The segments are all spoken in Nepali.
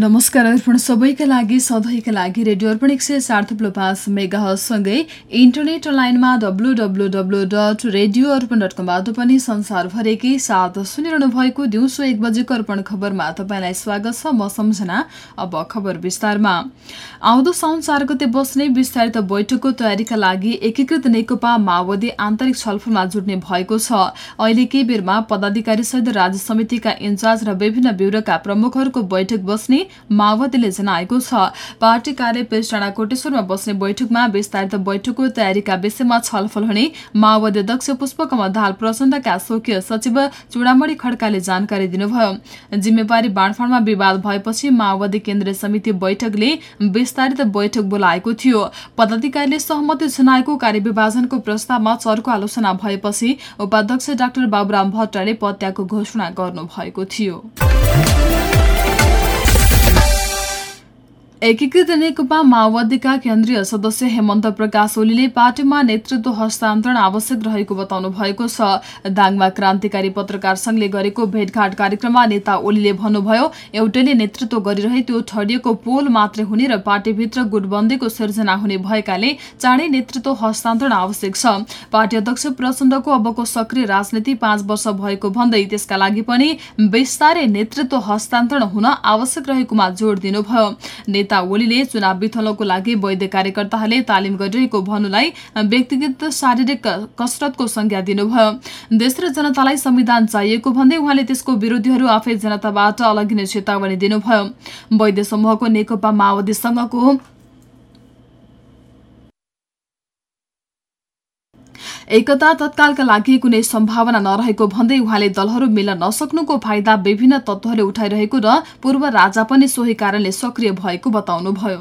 नमस्कार अर्पण सबैका लागि सधैँका लागि रेडियो अर्पण एक सय चार थुप्लो पाँच मेगासँगै internet line W W W dot radio Arpan dot कमबाट पनि संसारभरिकै साथ सुनिरहनु भएको दिउँसो एक बजेको अर्पण खबरमा तपाईँलाई स्वागत छ म सम्झना अब खबर विस्तारमा। आउँदो साउन चार गते बस्ने विस्तारित बैठकको तयारीका लागि एकीकृत नेकपा माओवादी आन्तरिक छलफलमा जुट्ने भएको छ। अहिले केही बेरमा पदाधिकारीसहित राज्य समितिका इन्चार्ज र विभिन्न ब्युरोका प्रमुखहरूको बैठक बस्ने माओवादीले जनाएको छ। पार्टी कार्य पेस्टाडा कोटेश्वरमा बस्ने बैठकमा विस्तारित बैठकको तयारीका विषयमा छलफल हुने माओवादी अध्यक्ष पुष्पकमल दाहाल प्रचण्डका स्वकीय सचिव चुडामणी खड्काले जानकारी दिनुभयो। जिम्मेवारी बाँडफाँडमा विवाद भएपछि माओवादी केन्द्रीय समिति बैठकले विस्तारित बैठक बोलाएको थियो। पदाधिकारीले सहमति जनाएको कार्यविभाजनको प्रस्तावमा चर्को आलोचना भएपछि उपाध्यक्ष डाक्टर बाबुराम भट्टले पत्याको घोषणा गर्नुभएको थियो। एकीकृत नेकपा माओवादीका केन्द्रीय सदस्य हेमन्त प्रकाश ओलीले पार्टीमा नेतृत्व हस्तान्तरण आवश्यक रहेको बताउनु भएको छ। दाङमा क्रान्तिकारी पत्रकार संघले गरेको भेटघाट कार्यक्रममा नेता ओलीले भन्नुभयो एउटैले नेतृत्व गरिरहे त्यो ठडिएको पोल मात्रै हुने र पार्टीभित्र गुटबन्दीको सिर्जना हुने भएकाले चाँडै नेतृत्व हस्तान्तरण आवश्यक छ। पार्टी अध्यक्ष प्रचण्डको अबको सक्रिय राजनीति पाँच वर्ष भएको भन्दै त्यसका लागि पनि विस्तारै नेतृत्व हस्तान्तरण हुन आवश्यक रहेकोमा जोड़ दिनुभयो। नेता ओलीले चुनाव बिथल्नको लागि वैद्य कार्यकर्ताहरूले तालिम गरिरहेको भन्नुलाई व्यक्तिगत शारीरिक कसरतको संज्ञा दिनुभयो। देश र जनतालाई संविधान चाहिएको भन्दै उहाँले त्यसको विरोधीहरू आफै जनताबाट अलगिने चेतावनी दिनुभयो। वैद्य समूहको नेकपा माओवादीसँगको एकता तत्कालका लागि कुनै सम्भावना नरहेको भन्दै उहाँले दलहरू मिल्न नसक्नुको फाइदा विभिन्न तत्त्वहरूले उठाइरहेको र पूर्व राजा पनि सोही कारणले सक्रिय भएको बताउनुभयो।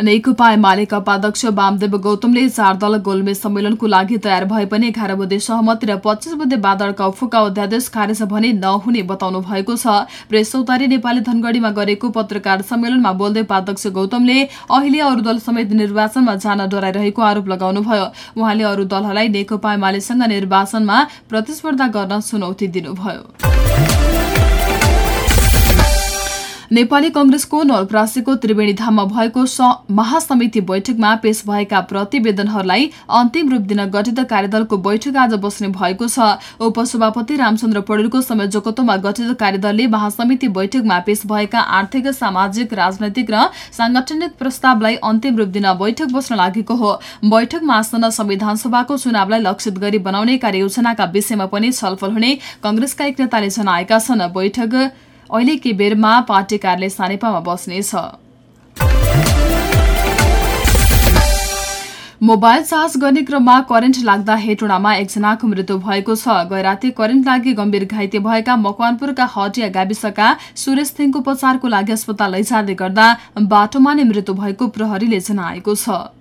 नेकपा एमालेका उपाध्यक्ष वामदेव गौतमले चार दल गोलमेज सम्मेलनको लागि तयार भए पनि एघार बुधे सहमति र पच्चिस बुधे बादलका उफुका अध्यादेश खारेज भने नहुने बताउनु भएको छ। प्रेस चौतारी नेपाली धनगढ़ीमा गरेको पत्रकार सम्मेलनमा बोल्दै उपाध्यक्ष गौतमले अहिले अरू दल समेत निर्वाचनमा जान डराइरहेको आरोप लगाउनुभयो उहाँले अरू दलहरूलाई नेकपा एमालेसँग निर्वाचनमा प्रतिस्पर्धा गर्न चुनौती दिनुभयो। नेपाली कंग्रेसको नवलप्रासीको त्रिवेणी धाममा भएको महासमिति बैठकमा पेश भएका प्रतिवेदनहरूलाई अन्तिम रूप दिन गठित कार्यदलको बैठक आज बस्ने भएको छ। उपसभापति रामचन्द्र पौडेलको संयोजकत्वमा गठित कार्यदलले महासमिति बैठकमा पेश भएका आर्थिक सामाजिक राजनैतिक र सांगठनिक प्रस्तावलाई अन्तिम रूप दिन बैठक बस्न लागेको हो। बैठकमा आसन्न संविधान सभाको चुनावलाई लक्षित गरी बनाउने कार्ययोजनाका विषयमा पनि छलफल हुने कंग्रेसका एक नेताले जनाएका छन्। बैठक अहिले के बेरमा पार्टी कार्यालय सानेपामा बस्नेछ मोबाइल चार्ज गर्ने क्रममा करेन्ट लाग्दा हेटोडामा एकजनाको मृत्यु भएको छ। गैराती करेन्ट लागि गम्भीर घाइते भएका मकवानपुरका हटिया गाविसका सुरेश थिङको उपचारको लागि अस्पताल लैजाँदै गर्दा बाटोमा नै मृत्यु भएको प्रहरीले जनाएको छ।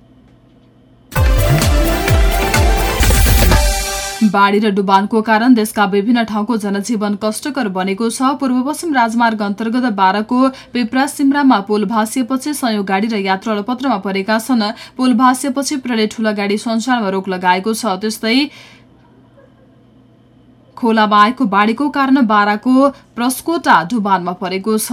बाढ़ी र डुबानको कारण देशका विभिन्न ठाउँको जनजीवन कष्टकर बनेको छ। पूर्व पश्चिम राजमार्ग अन्तर्गत बाह्रको पिप्रा सिमरामा पुल भाँसिएपछि संयोग गाडी र यात्रु अलपत्रमा परेका छन्। पुल भाँसिएपछि प्रले ठूला गाडी सञ्चालनमा रोक लगाएको छ। त्यस्तै खोलामा आएको बाढीको कारण बाराको प्रस्कोटा डुबानमा परेको छ।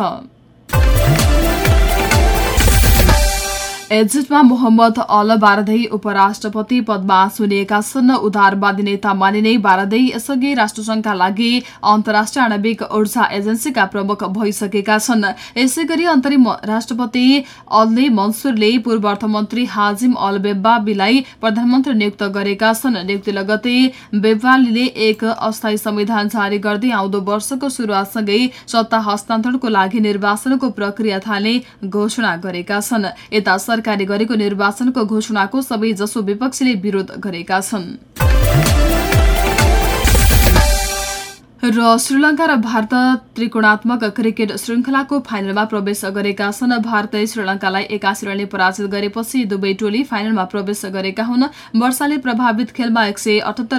एजिटमा मोहम्मद अल बारदै उपराष्ट्रपति पदमा चुनिएका छन् उदारवादी नेता मानिने बारदै यसअघि राष्ट्रसंघका लागि अन्तर्राष्ट्रिय आणविक ऊर्जा एजेन्सीका प्रमुख भइसकेका छन्। यसै गरी अन्तरिम राष्ट्रपति अलले मन्सुरले पूर्व अर्थमन्त्री हाजिम अल बेब्बाबीलाई प्रधानमन्त्री नियुक्त गरेका छन्। नियुक्ति लगतै बेब्बालीले एक अस्थायी संविधान जारी गर्दै आउँदो वर्षको शुरूआतसँगै सत्ता हस्तान्तरणको लागि निर्वाचनको प्रक्रिया थाल्ने घोषणा गरेका छन्। सरकारले गरेको निर्वाचनको घोषणाको सबै जसो विपक्षीले विरोध गरेका छन्। र श्रीलङ्का र भारत त्रिकोणात्मक क्रिकेट श्रृङ्खलाको फाइनलमा प्रवेश गरेका छन्। भारतले श्रीलङ्कालाई एकासी रनले पराजित गरेपछि दुवै टोली फाइनलमा प्रवेश गरेका हुन्। वर्षाले प्रभावित खेलमा एक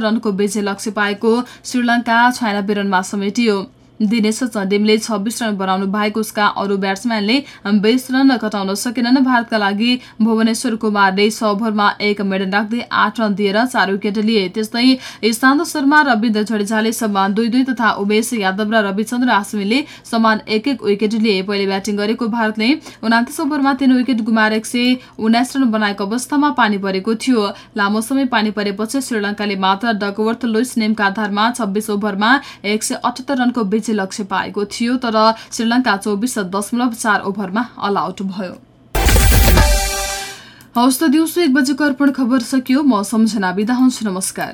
रनको विजय लक्ष्य पाएको श्रीलङ्का छयानब्बे रनमा समेटियो। दिनेश चन्देमले छब्बीस रन बनाउनु भएको उसका अरू ब्याट्सम्यानले बिस रन कटाउन सकेनन्। भारतका लागि भुवनेश्वर कुमारले छ ओभरमा एक मेडल राख्दै आठ रन दिएर चार विकेट लिए। त्यस्तै इशान्त शर्मा रविन्द्र जडेजाले समान दुई दुई तथा उमेश यादव र रविचन्द्र आसमीले समान एक एक विकेट लिए। पहिले ब्याटिङ गरेको भारतले उनातिस ओभरमा तीन विकेट गुमाएर एक सय उन्नाइस रन बनाएको अवस्थामा पानी परेको थियो। लामो समय पानी परेपछि श्रीलङ्काले मात्र डकवर्थ लुइस नेमका आधारमा छब्बीस ओभरमा एक रनको बीच चाहिँ लक्ष्य पाएको थियो तर श्रीलङ्का चौबिस दशमलव चार ओभरमा अल आउट भयो। हवस् त दिउँसो एक बजेको अर्पण खबर सकियो म सम्झना बिदा हुन्छु नमस्कार।